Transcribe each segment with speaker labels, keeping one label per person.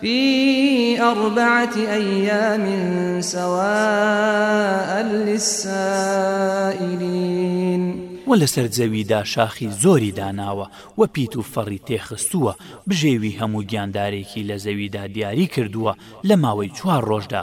Speaker 1: فی اربعة ایام سواء للسائلین
Speaker 2: وە لەسەر زەویدا شاخی زۆری داناوە وە پیت و فەڕی تێخستووە بژێوی هەموو گیاندارێکی لە زەویدا دیاری کردووە لە ماوەی چوار ڕۆژدا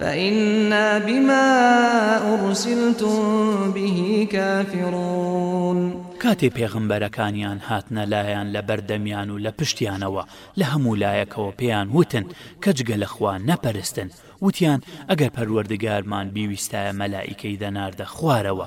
Speaker 1: فإنا بما أرسلتم به کافرون
Speaker 2: کاتێ پێغەمبەرەکانیان هاتنە لایان لە بەردەمیان و لە پشتیانەوە لە هەموو لایەکەوە پێیان وتن کە جگە لە خوا نەپەرستن وتیان ئەگەر پەروەردگارمان بیویستایە مەلائیکەی دەناردە خوارەوە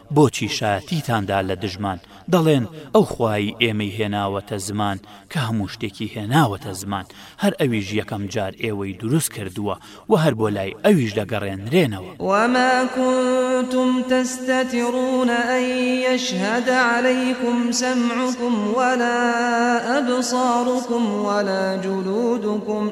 Speaker 2: بۆچی شایەتیتان دا لە دژمان، دەڵێن، ئەو خوایەی ئێمەی هێناوەتە زمان کە هەموو شتێکی هێناوەتە زمان، هەر ئەویش یەکەم جار ئێوەی دروست کردووە و هەر بۆ لای ئەویش دەگەڕێنرێنەوە.
Speaker 1: وما کنتم تستترون ان یشهد علیکم سمعکم ولا ابصارکم ولا جلودکم